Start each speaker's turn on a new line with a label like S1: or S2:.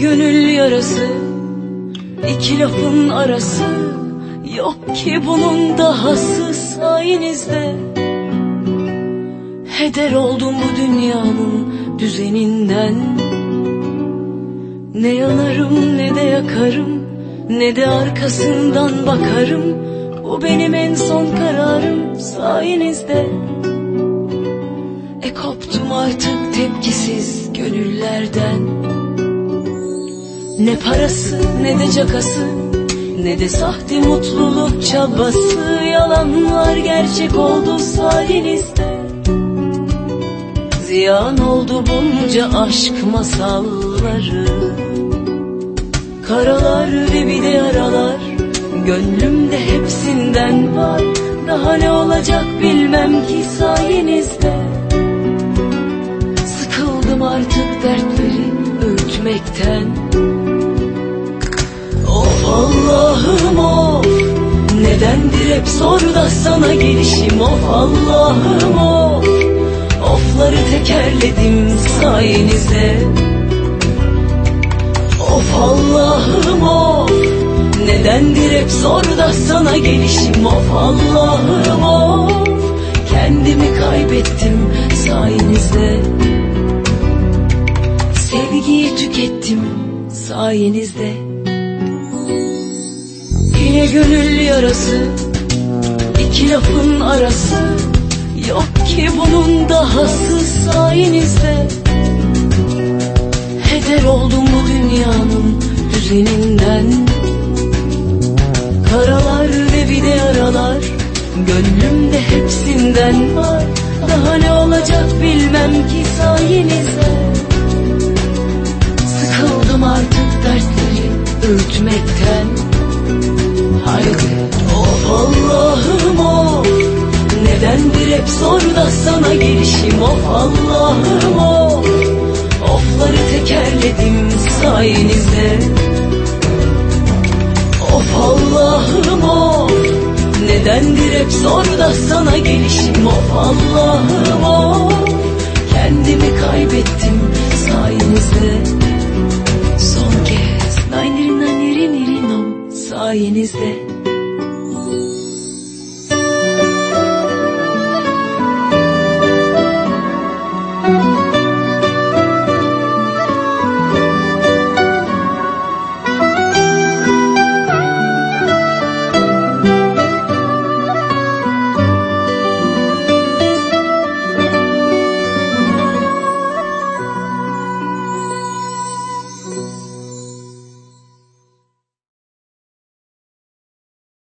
S1: Gönül yarası iki lafın arası Yok ki bunun dahası sayenizde. Heder oldum bu dünyanın düzeninden. Ne yanarım ne de yakarım Ne de arkasından bakarım. Bu benim en son kararım sayenizde. E koptum artık tepkisiz gönüllerden Ne parası ne de cakası Ne de sahte mutluluk çabası. Yalanlar gerçek oldu sayenizde. Ziyan oldu bunca aşk masalları. Karalar ve bir de yaralar Gönlümde hepsinden var. Daha ne olacak bilmem ki sayenizde. Sıkıldım artık dertleri öğütmekten Of Allah'ım of. Nedendir hep zor da sana gelişim Of. Allah'ım of. Ofları tekerledim sayenizde. Of Allah'ım of. Nedendir hep zor da sana gelişim Of. Allah'ım of. Kendimi kaybettim sayenizde. Sevgiyi tükettim sayenizde Gönül yarası. İki lafın arası. Yok ki bunun dahası sayenizde. Heder oldum bu dünyanın düzeninden. Karalar ve bir de yaralar Gönlümde hepsinden var. Daha ne olacak bilmem ki sayenizde. Sıkıldım artık dertleri öğütmekten Nedendir hep zor da sana gelişim Of Allah'ım of Ofları tekerledim sayenizde Of Allah'ım of Nedendir hep zor da sana gelişim Of Allah'ım of Kendimi kaybettim sayenizde Son kez Naynirin naynirin irinom sayenizde